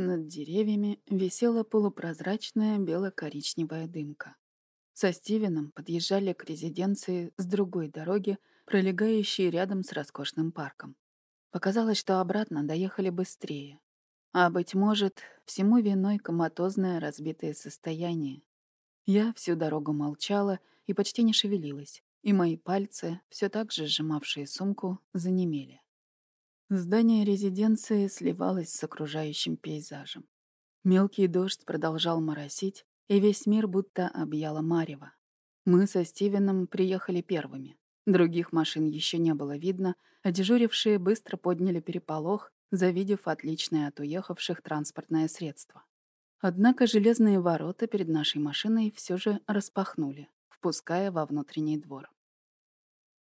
Над деревьями висела полупрозрачная бело-коричневая дымка. Со Стивеном подъезжали к резиденции с другой дороги, пролегающей рядом с роскошным парком. Показалось, что обратно доехали быстрее. А, быть может, всему виной коматозное разбитое состояние. Я всю дорогу молчала и почти не шевелилась, и мои пальцы, все так же сжимавшие сумку, занемели. Здание резиденции сливалось с окружающим пейзажем. Мелкий дождь продолжал моросить, и весь мир будто объяло марево. Мы со Стивеном приехали первыми. Других машин еще не было видно, а дежурившие быстро подняли переполох, завидев отличное от уехавших транспортное средство. Однако железные ворота перед нашей машиной все же распахнули, впуская во внутренний двор.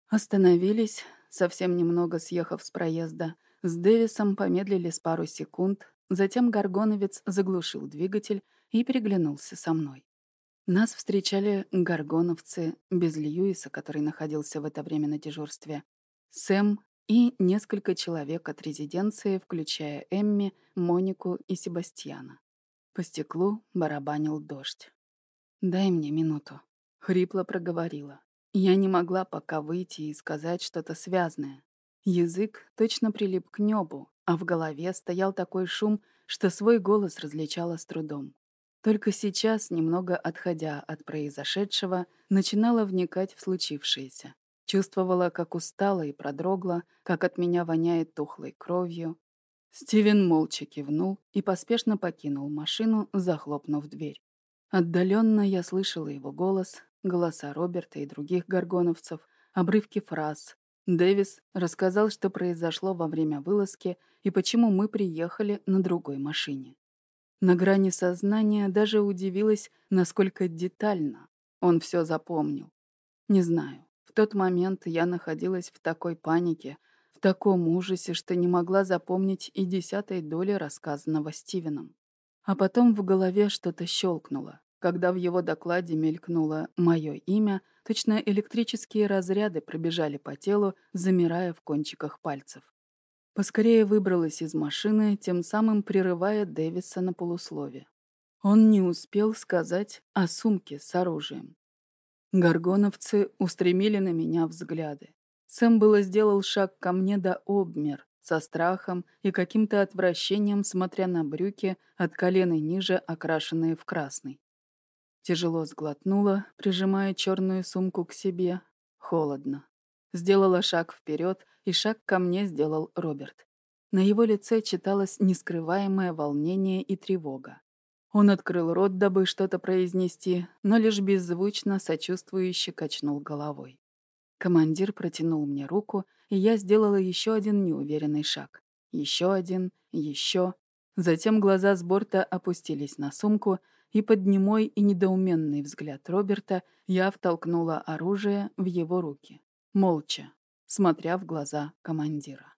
Остановились, совсем немного съехав с проезда, с Дэвисом помедлили с пару секунд, затем горгоновец заглушил двигатель и переглянулся со мной. Нас встречали горгоновцы без Льюиса, который находился в это время на дежурстве, Сэм и несколько человек от резиденции, включая Эмми, Монику и Себастьяна. По стеклу барабанил дождь. «Дай мне минуту», — хрипло проговорила. Я не могла пока выйти и сказать что-то связное. Язык точно прилип к небу, а в голове стоял такой шум, что свой голос различала с трудом. Только сейчас, немного отходя от произошедшего, начинала вникать в случившееся. Чувствовала, как устала и продрогла, как от меня воняет тухлой кровью. Стивен молча кивнул и поспешно покинул машину, захлопнув дверь. Отдаленно я слышала его голос, голоса Роберта и других горгоновцев, обрывки фраз. Дэвис рассказал, что произошло во время вылазки и почему мы приехали на другой машине. На грани сознания даже удивилась, насколько детально он все запомнил. Не знаю, в тот момент я находилась в такой панике, в таком ужасе, что не могла запомнить и десятой доли рассказанного Стивеном. А потом в голове что-то щелкнуло. Когда в его докладе мелькнуло мое имя, точно электрические разряды пробежали по телу, замирая в кончиках пальцев. Поскорее выбралась из машины, тем самым прерывая Дэвиса на полуслове. Он не успел сказать о сумке с оружием. Горгоновцы устремили на меня взгляды. Сэм было сделал шаг ко мне до обмер, со страхом и каким-то отвращением, смотря на брюки, от колена ниже окрашенные в красный. Тяжело сглотнула, прижимая черную сумку к себе. Холодно. Сделала шаг вперед, и шаг ко мне сделал Роберт. На его лице читалось нескрываемое волнение и тревога. Он открыл рот, дабы что-то произнести, но лишь беззвучно, сочувствующе качнул головой. Командир протянул мне руку, и я сделала еще один неуверенный шаг. Еще один, еще. Затем глаза с борта опустились на сумку, и под немой и недоуменный взгляд Роберта я втолкнула оружие в его руки. Молча, смотря в глаза командира.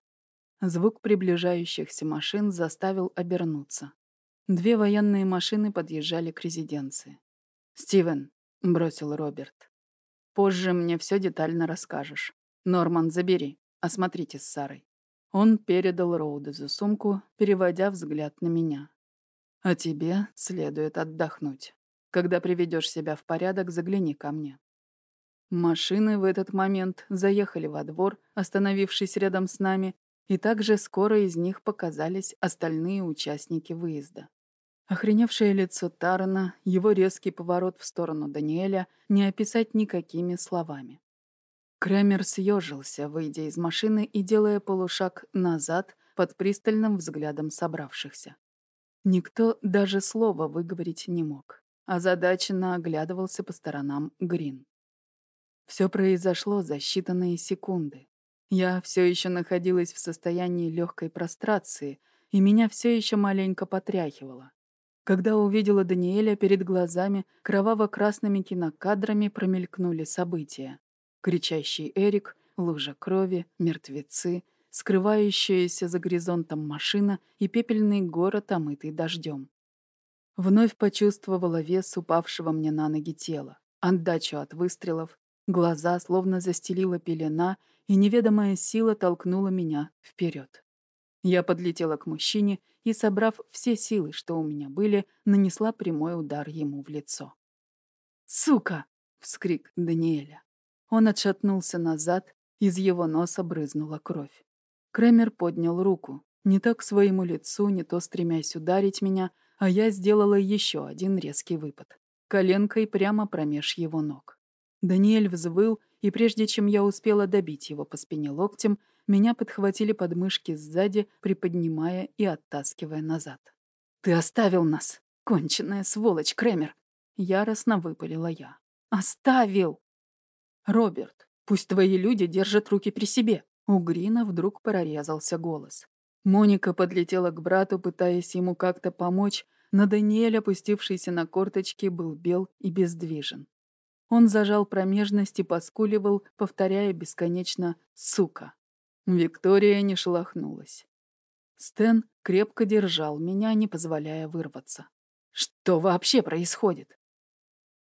Звук приближающихся машин заставил обернуться. Две военные машины подъезжали к резиденции. «Стивен», — бросил Роберт, — «позже мне все детально расскажешь. Норман, забери, осмотрите с Сарой». Он передал Роудезу сумку, переводя взгляд на меня. А тебе следует отдохнуть. Когда приведешь себя в порядок, загляни ко мне». Машины в этот момент заехали во двор, остановившись рядом с нами, и также скоро из них показались остальные участники выезда. Охреневшее лицо Тарана, его резкий поворот в сторону Даниэля не описать никакими словами. Кремер съежился, выйдя из машины и делая полушаг назад под пристальным взглядом собравшихся. Никто даже слова выговорить не мог. Озадаченно оглядывался по сторонам Грин. Все произошло за считанные секунды. Я все еще находилась в состоянии легкой прострации, и меня все еще маленько потряхивало. Когда увидела Даниэля перед глазами, кроваво-красными кинокадрами промелькнули события. Кричащий Эрик, лужа крови, мертвецы — скрывающаяся за горизонтом машина и пепельный город, омытый дождем. Вновь почувствовала вес упавшего мне на ноги тела, отдачу от выстрелов, глаза словно застелила пелена, и неведомая сила толкнула меня вперед. Я подлетела к мужчине и, собрав все силы, что у меня были, нанесла прямой удар ему в лицо. «Сука!» — вскрик Даниэля. Он отшатнулся назад, из его носа брызнула кровь. Кремер поднял руку, не то к своему лицу, не то стремясь ударить меня, а я сделала еще один резкий выпад. Коленкой прямо промеж его ног. Даниэль взвыл, и прежде чем я успела добить его по спине локтем, меня подхватили подмышки сзади, приподнимая и оттаскивая назад. «Ты оставил нас, конченая сволочь, Кремер!» Яростно выпалила я. «Оставил!» «Роберт, пусть твои люди держат руки при себе!» У Грина вдруг прорезался голос. Моника подлетела к брату, пытаясь ему как-то помочь, но Даниэль, опустившийся на корточки, был бел и бездвижен. Он зажал промежность и поскуливал, повторяя бесконечно «сука». Виктория не шелохнулась. Стэн крепко держал меня, не позволяя вырваться. «Что вообще происходит?»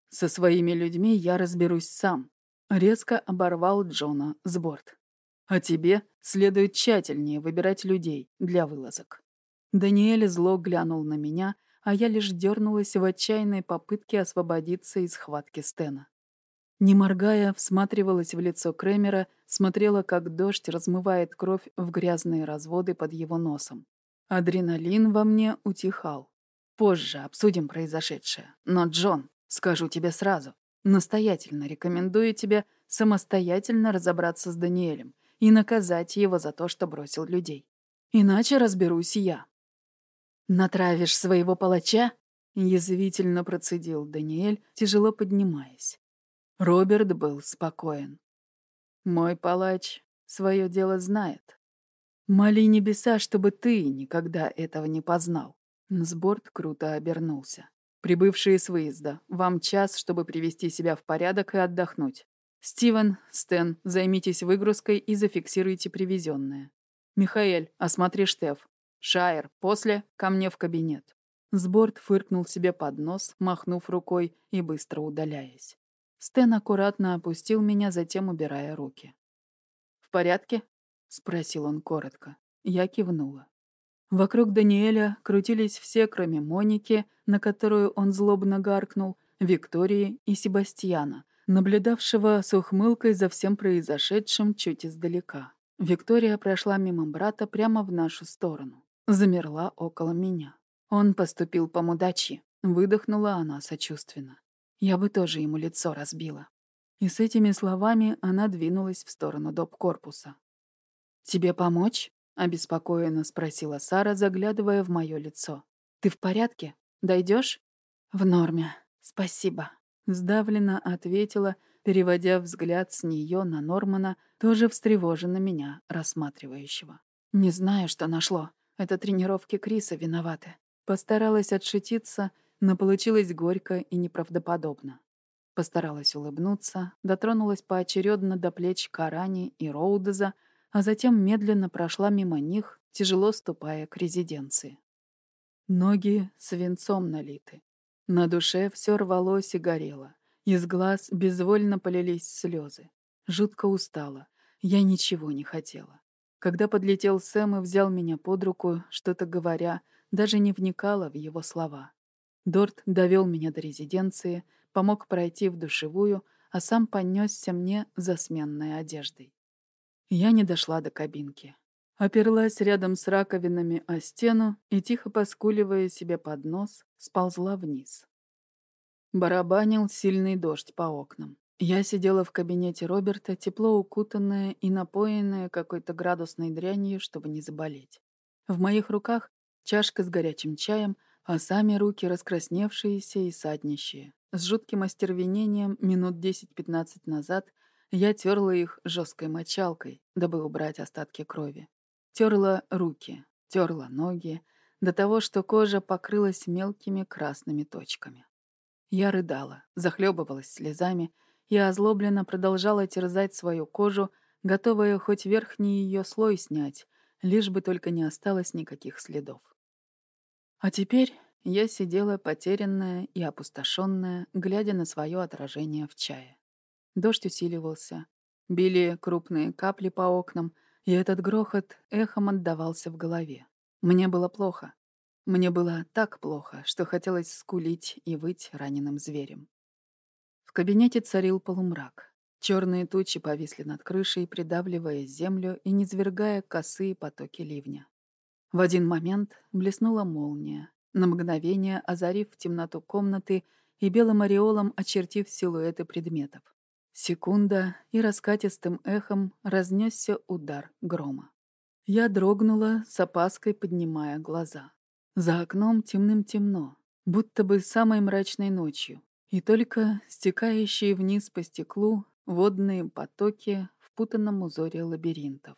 «Со своими людьми я разберусь сам», — резко оборвал Джона с борт. А тебе следует тщательнее выбирать людей для вылазок. Даниэль зло глянул на меня, а я лишь дернулась в отчаянной попытке освободиться из схватки Стена. Не моргая, всматривалась в лицо Кремера, смотрела, как дождь размывает кровь в грязные разводы под его носом. Адреналин во мне утихал. Позже обсудим произошедшее. Но, Джон, скажу тебе сразу, настоятельно рекомендую тебе самостоятельно разобраться с Даниэлем и наказать его за то, что бросил людей. Иначе разберусь я. «Натравишь своего палача?» — язвительно процедил Даниэль, тяжело поднимаясь. Роберт был спокоен. «Мой палач свое дело знает. Моли небеса, чтобы ты никогда этого не познал». Сборд круто обернулся. «Прибывшие с выезда, вам час, чтобы привести себя в порядок и отдохнуть. «Стивен, Стэн, займитесь выгрузкой и зафиксируйте привезенное. Михаэль, осмотри Штеф. Шайер, после ко мне в кабинет». Сборд фыркнул себе под нос, махнув рукой и быстро удаляясь. Стэн аккуратно опустил меня, затем убирая руки. «В порядке?» — спросил он коротко. Я кивнула. Вокруг Даниэля крутились все, кроме Моники, на которую он злобно гаркнул, Виктории и Себастьяна, наблюдавшего с ухмылкой за всем произошедшим чуть издалека. Виктория прошла мимо брата прямо в нашу сторону. Замерла около меня. Он поступил по мудачи. Выдохнула она сочувственно. Я бы тоже ему лицо разбила. И с этими словами она двинулась в сторону доп. корпуса. «Тебе помочь?» — обеспокоенно спросила Сара, заглядывая в мое лицо. «Ты в порядке? Дойдешь?» «В норме. Спасибо», Сдавленно ответила, переводя взгляд с нее на Нормана, тоже встревоженно меня, рассматривающего. «Не знаю, что нашло. Это тренировки Криса виноваты». Постаралась отшутиться, но получилось горько и неправдоподобно. Постаралась улыбнуться, дотронулась поочередно до плеч Карани и Роудеза, а затем медленно прошла мимо них, тяжело ступая к резиденции. Ноги свинцом налиты. На душе все рвалось и горело. Из глаз безвольно полились слезы. Жутко устала. Я ничего не хотела. Когда подлетел Сэм и взял меня под руку, что-то говоря, даже не вникала в его слова. Дорт довел меня до резиденции, помог пройти в душевую, а сам понесся мне за сменной одеждой. Я не дошла до кабинки. Оперлась рядом с раковинами о стену и, тихо поскуливая себе под нос, сползла вниз. Барабанил сильный дождь по окнам. Я сидела в кабинете Роберта, тепло укутанная и напоенная какой-то градусной дрянью, чтобы не заболеть. В моих руках чашка с горячим чаем, а сами руки раскрасневшиеся и саднищие. С жутким остервенением минут 10-15 назад я терла их жесткой мочалкой, дабы убрать остатки крови. Терла руки, терла ноги, до того, что кожа покрылась мелкими красными точками. Я рыдала, захлебывалась слезами и озлобленно продолжала терзать свою кожу, готовая хоть верхний ее слой снять, лишь бы только не осталось никаких следов. А теперь я сидела потерянная и опустошенная, глядя на свое отражение в чае. Дождь усиливался. Били крупные капли по окнам — И этот грохот эхом отдавался в голове. Мне было плохо. Мне было так плохо, что хотелось скулить и выть раненым зверем. В кабинете царил полумрак. Черные тучи повисли над крышей, придавливая землю и низвергая косые потоки ливня. В один момент блеснула молния, на мгновение озарив темноту комнаты и белым ореолом очертив силуэты предметов. Секунда, и раскатистым эхом разнесся удар грома. Я дрогнула, с опаской поднимая глаза. За окном темным-темно, будто бы самой мрачной ночью, и только стекающие вниз по стеклу водные потоки в путанном узоре лабиринтов.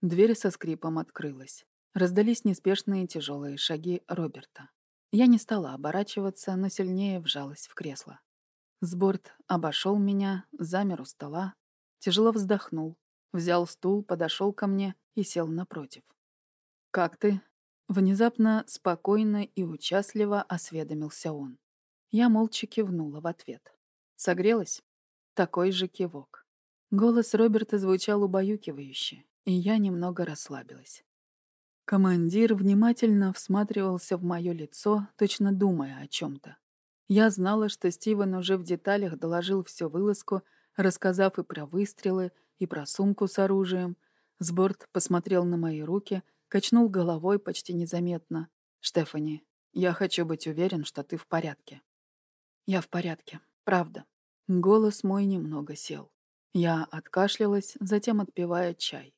Дверь со скрипом открылась. Раздались неспешные тяжелые шаги Роберта. Я не стала оборачиваться, но сильнее вжалась в кресло. Сборд обошел меня, замер у стола, тяжело вздохнул, взял стул, подошел ко мне и сел напротив. «Как ты?» Внезапно, спокойно и участливо осведомился он. Я молча кивнула в ответ. «Согрелась?» Такой же кивок. Голос Роберта звучал убаюкивающе, и я немного расслабилась. Командир внимательно всматривался в мое лицо, точно думая о чем-то. Я знала, что Стивен уже в деталях доложил всю вылазку, рассказав и про выстрелы, и про сумку с оружием. Сборд посмотрел на мои руки, качнул головой почти незаметно. «Штефани, я хочу быть уверен, что ты в порядке». «Я в порядке, правда». Голос мой немного сел. Я откашлялась, затем отпивая чай.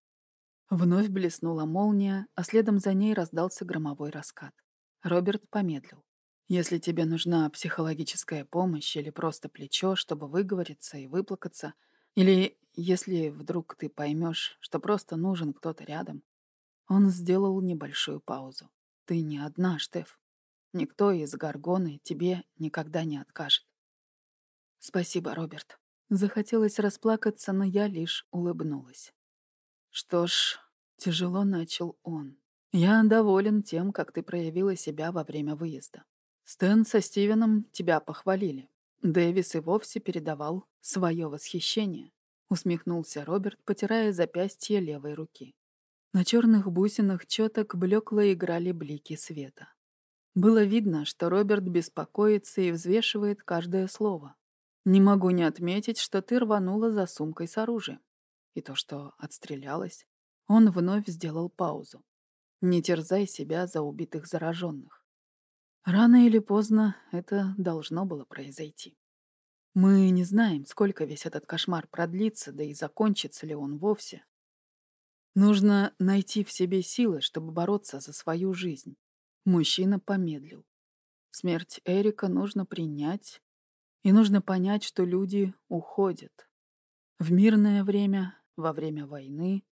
Вновь блеснула молния, а следом за ней раздался громовой раскат. Роберт помедлил. «Если тебе нужна психологическая помощь или просто плечо, чтобы выговориться и выплакаться, или если вдруг ты поймешь, что просто нужен кто-то рядом...» Он сделал небольшую паузу. «Ты не одна, Штеф. Никто из Гаргоны тебе никогда не откажет». «Спасибо, Роберт». Захотелось расплакаться, но я лишь улыбнулась. «Что ж, тяжело начал он. Я доволен тем, как ты проявила себя во время выезда. Стэн со Стивеном тебя похвалили. Дэвис и вовсе передавал свое восхищение», — усмехнулся Роберт, потирая запястье левой руки. На черных бусинах четок блекло играли блики света. Было видно, что Роберт беспокоится и взвешивает каждое слово. «Не могу не отметить, что ты рванула за сумкой с оружием и то, что отстрелялась, он вновь сделал паузу. Не терзай себя за убитых зараженных. Рано или поздно это должно было произойти. Мы не знаем, сколько весь этот кошмар продлится, да и закончится ли он вовсе. Нужно найти в себе силы, чтобы бороться за свою жизнь. Мужчина помедлил. Смерть Эрика нужно принять, и нужно понять, что люди уходят. В мирное время во время войны,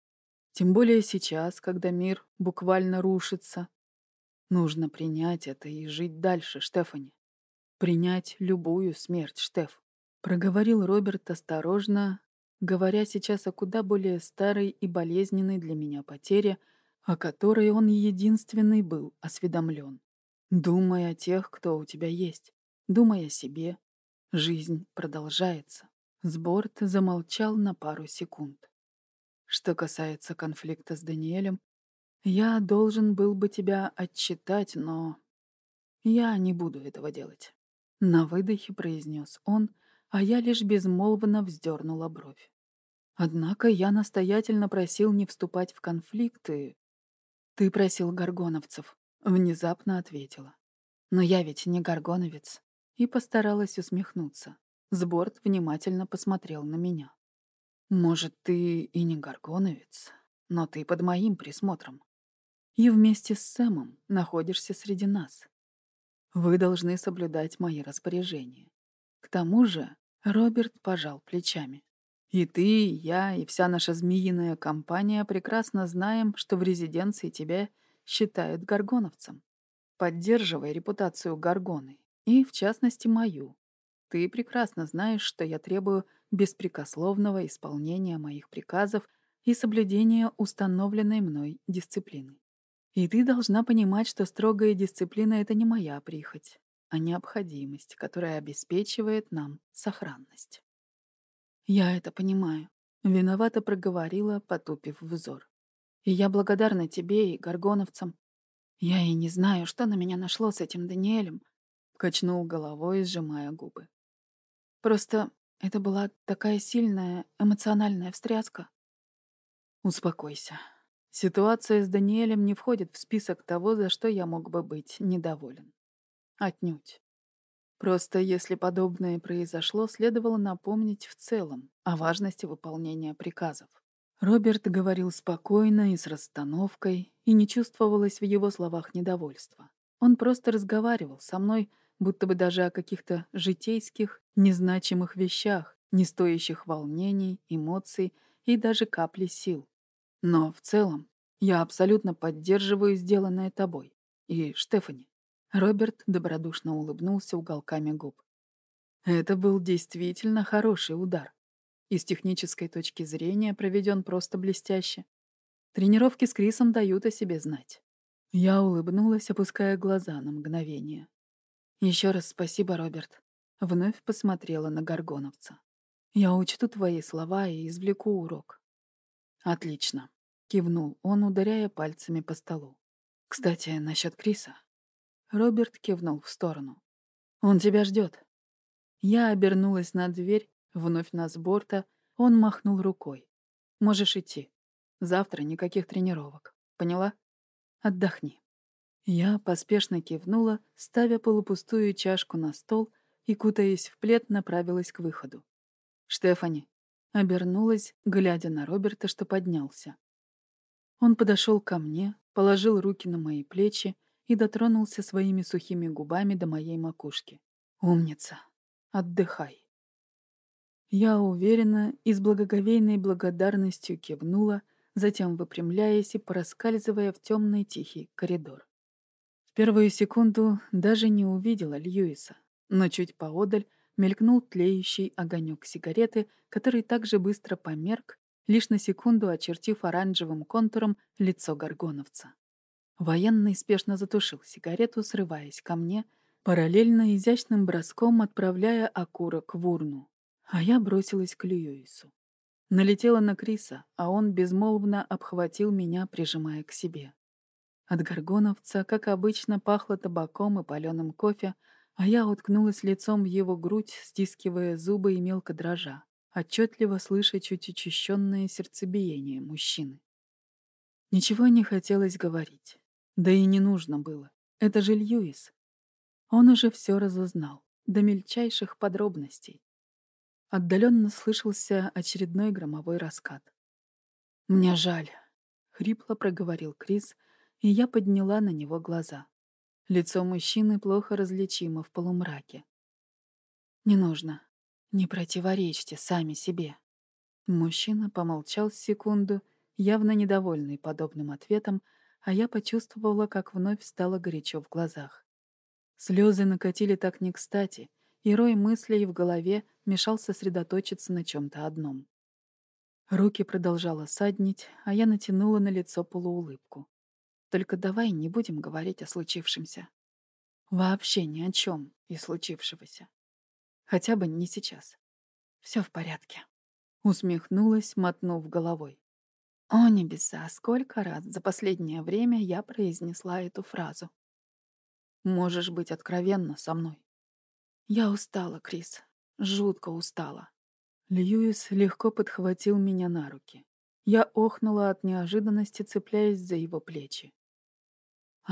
тем более сейчас, когда мир буквально рушится. Нужно принять это и жить дальше, Штефани. Принять любую смерть, Штеф. Проговорил Роберт осторожно, говоря сейчас о куда более старой и болезненной для меня потере, о которой он единственный был осведомлен. Думай о тех, кто у тебя есть. Думай о себе. Жизнь продолжается. Сборт замолчал на пару секунд. Что касается конфликта с Даниэлем, я должен был бы тебя отчитать, но я не буду этого делать. На выдохе произнес он, а я лишь безмолвно вздернула бровь. Однако я настоятельно просил не вступать в конфликты. Ты просил горгоновцев, внезапно ответила. Но я ведь не горгоновец. И постаралась усмехнуться. Сборд внимательно посмотрел на меня. Может, ты и не горгоновец, но ты под моим присмотром. И вместе с Сэмом находишься среди нас. Вы должны соблюдать мои распоряжения. К тому же Роберт пожал плечами. И ты, и я, и вся наша змеиная компания прекрасно знаем, что в резиденции тебя считают горгоновцем. Поддерживай репутацию горгоны, и, в частности, мою. Ты прекрасно знаешь, что я требую беспрекословного исполнения моих приказов и соблюдения установленной мной дисциплины. И ты должна понимать, что строгая дисциплина — это не моя прихоть, а необходимость, которая обеспечивает нам сохранность. Я это понимаю. Виновато проговорила, потупив взор. И я благодарна тебе и горгоновцам. Я и не знаю, что на меня нашло с этим Даниэлем. Качнул головой, сжимая губы. Просто это была такая сильная эмоциональная встряска. Успокойся. Ситуация с Даниэлем не входит в список того, за что я мог бы быть недоволен. Отнюдь. Просто если подобное произошло, следовало напомнить в целом о важности выполнения приказов. Роберт говорил спокойно и с расстановкой, и не чувствовалось в его словах недовольства. Он просто разговаривал со мной, будто бы даже о каких-то житейских, незначимых вещах, не стоящих волнений, эмоций и даже капли сил. Но в целом я абсолютно поддерживаю сделанное тобой. И Штефани. Роберт добродушно улыбнулся уголками губ. Это был действительно хороший удар. И с технической точки зрения проведен просто блестяще. Тренировки с Крисом дают о себе знать. Я улыбнулась, опуская глаза на мгновение. Еще раз спасибо, Роберт. Вновь посмотрела на Горгоновца. Я учту твои слова и извлеку урок. Отлично. Кивнул он, ударяя пальцами по столу. Кстати, насчет Криса. Роберт кивнул в сторону. «Он тебя ждет». Я обернулась на дверь, вновь на сборта, он махнул рукой. «Можешь идти. Завтра никаких тренировок. Поняла? Отдохни». Я поспешно кивнула, ставя полупустую чашку на стол и, кутаясь в плед, направилась к выходу. «Штефани». Обернулась, глядя на Роберта, что поднялся. Он подошел ко мне, положил руки на мои плечи и дотронулся своими сухими губами до моей макушки. «Умница! Отдыхай!» Я уверенно и с благоговейной благодарностью кивнула, затем выпрямляясь и проскальзывая в темный тихий коридор. В первую секунду даже не увидела Льюиса, но чуть поодаль мелькнул тлеющий огонек сигареты, который также быстро померк, лишь на секунду очертив оранжевым контуром лицо горгоновца. Военный спешно затушил сигарету, срываясь ко мне, параллельно изящным броском отправляя окурок в урну. А я бросилась к Льюису. Налетела на Криса, а он безмолвно обхватил меня, прижимая к себе. От горгоновца, как обычно, пахло табаком и паленым кофе, а я уткнулась лицом в его грудь, стискивая зубы и мелко дрожа, отчетливо слыша чуть учащенное сердцебиение мужчины. Ничего не хотелось говорить. Да и не нужно было. Это же Льюис. Он уже все разузнал, до мельчайших подробностей. Отдаленно слышался очередной громовой раскат. «Мне жаль», — хрипло проговорил Крис, и я подняла на него глаза. Лицо мужчины плохо различимо в полумраке. «Не нужно. Не противоречьте сами себе». Мужчина помолчал секунду, явно недовольный подобным ответом, а я почувствовала, как вновь стало горячо в глазах. Слезы накатили так не кстати, и рой мыслей в голове мешал сосредоточиться на чем-то одном. Руки продолжало саднить, а я натянула на лицо полуулыбку. Только давай не будем говорить о случившемся. Вообще ни о чем и случившегося. Хотя бы не сейчас. Все в порядке. Усмехнулась, мотнув головой. О, небеса, сколько раз за последнее время я произнесла эту фразу. Можешь быть откровенна со мной. Я устала, Крис. Жутко устала. Льюис легко подхватил меня на руки. Я охнула от неожиданности, цепляясь за его плечи.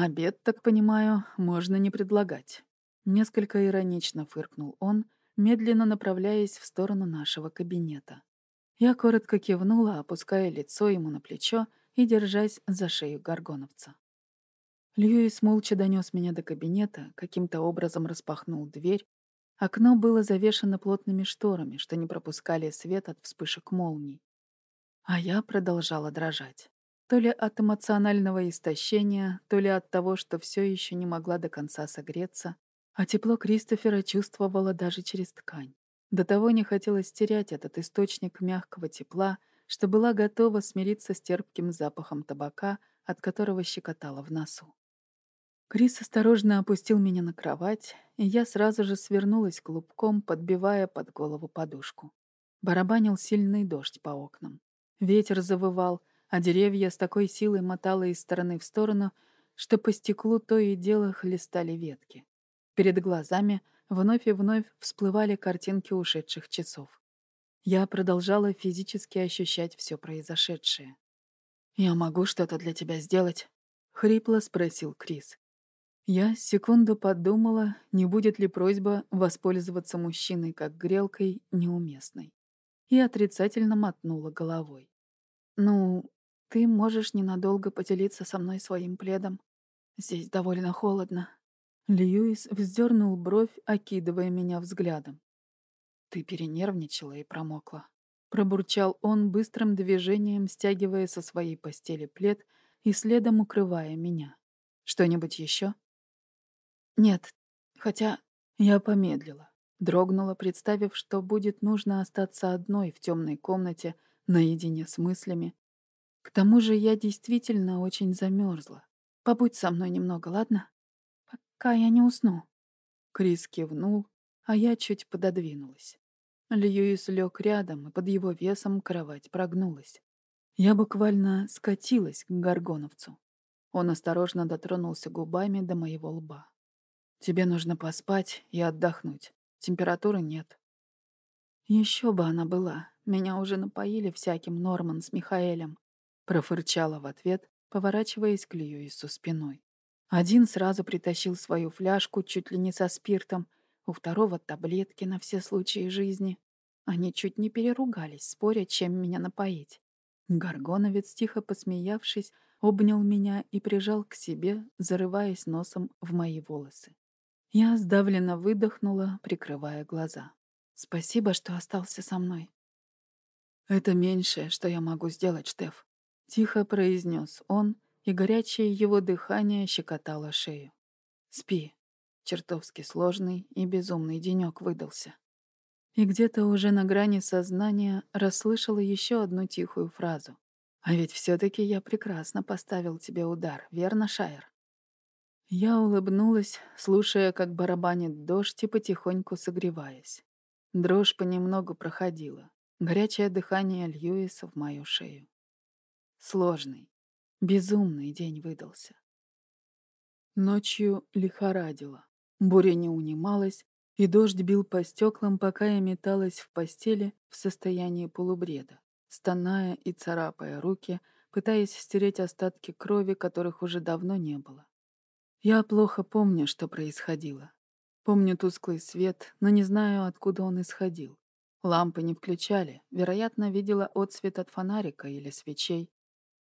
«Обед, так понимаю, можно не предлагать». Несколько иронично фыркнул он, медленно направляясь в сторону нашего кабинета. Я коротко кивнула, опуская лицо ему на плечо и держась за шею горгоновца. Льюис молча донес меня до кабинета, каким-то образом распахнул дверь. Окно было завешено плотными шторами, что не пропускали свет от вспышек молний. А я продолжала дрожать. То ли от эмоционального истощения, то ли от того, что все еще не могла до конца согреться, а тепло Кристофера чувствовала даже через ткань. До того не хотелось терять этот источник мягкого тепла, что была готова смириться с терпким запахом табака, от которого щекотала в носу. Крис осторожно опустил меня на кровать, и я сразу же свернулась клубком, подбивая под голову подушку. Барабанил сильный дождь по окнам. Ветер завывал, а деревья с такой силой мотало из стороны в сторону, что по стеклу то и дело хлестали ветки. Перед глазами вновь и вновь всплывали картинки ушедших часов. Я продолжала физически ощущать все произошедшее. «Я могу что-то для тебя сделать?» — хрипло спросил Крис. Я секунду подумала, не будет ли просьба воспользоваться мужчиной как грелкой неуместной, и отрицательно мотнула головой. «Ну, ты можешь ненадолго поделиться со мной своим пледом. Здесь довольно холодно». Льюис вздернул бровь, окидывая меня взглядом. «Ты перенервничала и промокла. Пробурчал он быстрым движением, стягивая со своей постели плед и следом укрывая меня. «Что-нибудь еще?» «Нет, хотя я помедлила». Дрогнула, представив, что будет нужно остаться одной в темной комнате, наедине с мыслями. К тому же я действительно очень замерзла. Побудь со мной немного, ладно? Пока я не усну. Крис кивнул, а я чуть пододвинулась. Льюис лег рядом, и под его весом кровать прогнулась. Я буквально скатилась к горгоновцу. Он осторожно дотронулся губами до моего лба. «Тебе нужно поспать и отдохнуть. Температуры нет». Еще бы она была. Меня уже напоили всяким Норман с Михаэлем. Профырчала в ответ, поворачиваясь к Льюису спиной. Один сразу притащил свою фляжку чуть ли не со спиртом, у второго таблетки на все случаи жизни. Они чуть не переругались, споря, чем меня напоить. Горгоновец, тихо посмеявшись, обнял меня и прижал к себе, зарываясь носом в мои волосы. Я сдавленно выдохнула, прикрывая глаза. «Спасибо, что остался со мной». «Это меньшее, что я могу сделать, Штеф», — тихо произнес он, и горячее его дыхание щекотало шею. «Спи, Чертовски сложный и безумный денек выдался. И где-то уже на грани сознания расслышала еще одну тихую фразу. «А ведь все-таки я прекрасно поставил тебе удар, верно, Шайер?» Я улыбнулась, слушая, как барабанит дождь и потихоньку согреваясь. Дрожь понемногу проходила. Горячее дыхание Льюиса в мою шею. Сложный, безумный день выдался. Ночью лихорадило. Буря не унималась, и дождь бил по стеклам, пока я металась в постели в состоянии полубреда, стоная и царапая руки, пытаясь стереть остатки крови, которых уже давно не было. Я плохо помню, что происходило. Помню тусклый свет, но не знаю, откуда он исходил. Лампы не включали, вероятно, видела отсвет от фонарика или свечей.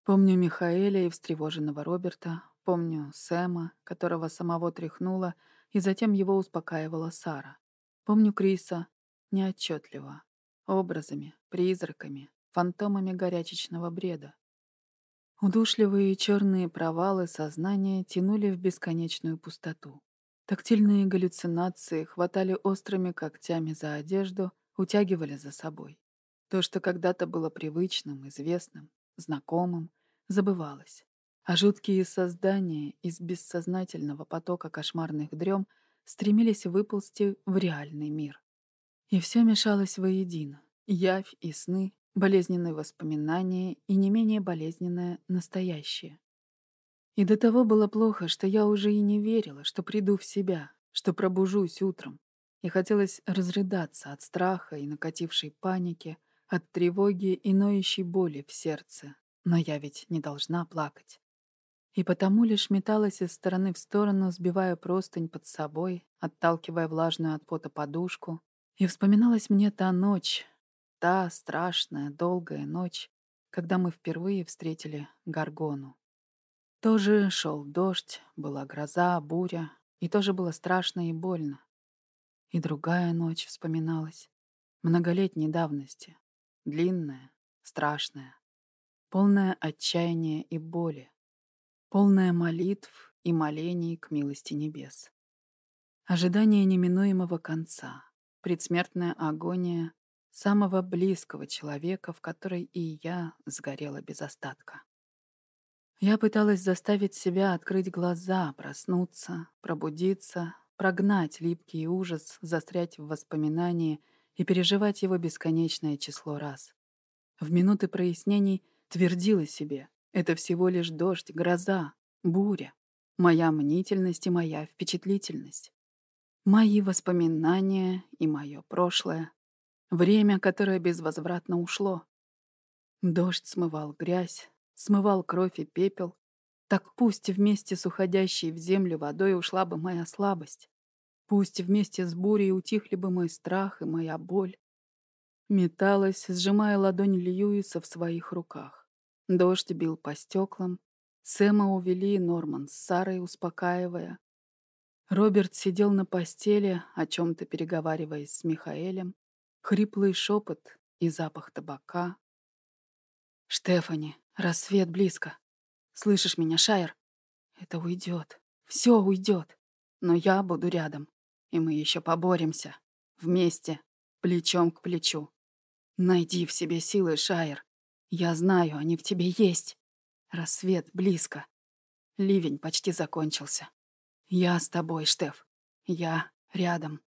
Помню Михаэля и встревоженного Роберта, помню Сэма, которого самого тряхнуло, и затем его успокаивала Сара. Помню Криса неотчетливо, образами, призраками, фантомами горячечного бреда. Удушливые черные провалы сознания тянули в бесконечную пустоту. Тактильные галлюцинации хватали острыми когтями за одежду, утягивали за собой. То, что когда-то было привычным, известным, знакомым, забывалось а жуткие создания из бессознательного потока кошмарных дрем стремились выползти в реальный мир. И все мешалось воедино. Явь и сны, болезненные воспоминания и не менее болезненное настоящее. И до того было плохо, что я уже и не верила, что приду в себя, что пробужусь утром. И хотелось разрыдаться от страха и накатившей паники, от тревоги и ноющей боли в сердце. Но я ведь не должна плакать и потому лишь металась из стороны в сторону, сбивая простынь под собой, отталкивая влажную от пота подушку. И вспоминалась мне та ночь, та страшная, долгая ночь, когда мы впервые встретили Гаргону. Тоже шел дождь, была гроза, буря, и тоже было страшно и больно. И другая ночь вспоминалась, многолетней давности, длинная, страшная, полная отчаяния и боли полная молитв и молений к милости небес. Ожидание неминуемого конца, предсмертная агония самого близкого человека, в которой и я сгорела без остатка. Я пыталась заставить себя открыть глаза, проснуться, пробудиться, прогнать липкий ужас, застрять в воспоминании и переживать его бесконечное число раз. В минуты прояснений твердила себе, это всего лишь дождь, гроза, буря, моя мнительность и моя впечатлительность, мои воспоминания и мое прошлое, время, которое безвозвратно ушло. Дождь смывал грязь, смывал кровь и пепел, так пусть вместе с уходящей в землю водой ушла бы моя слабость. Пусть вместе с бурей утихли бы мой страх и моя боль. Металась, сжимая ладонь Льюиса в своих руках. Дождь бил по стеклам. Сэма увели Норман с Сарой, успокаивая. Роберт сидел на постели, о чем-то переговариваясь с Михаэлем. Хриплый шепот и запах табака. «Штефани, рассвет близко. Слышишь меня, Шайер? Это уйдет. Все уйдет. Но я буду рядом. И мы еще поборемся. Вместе. Плечом к плечу. Найди в себе силы, Шайер. Я знаю, они в тебе есть. Рассвет близко. Ливень почти закончился. Я с тобой, Штеф. Я рядом.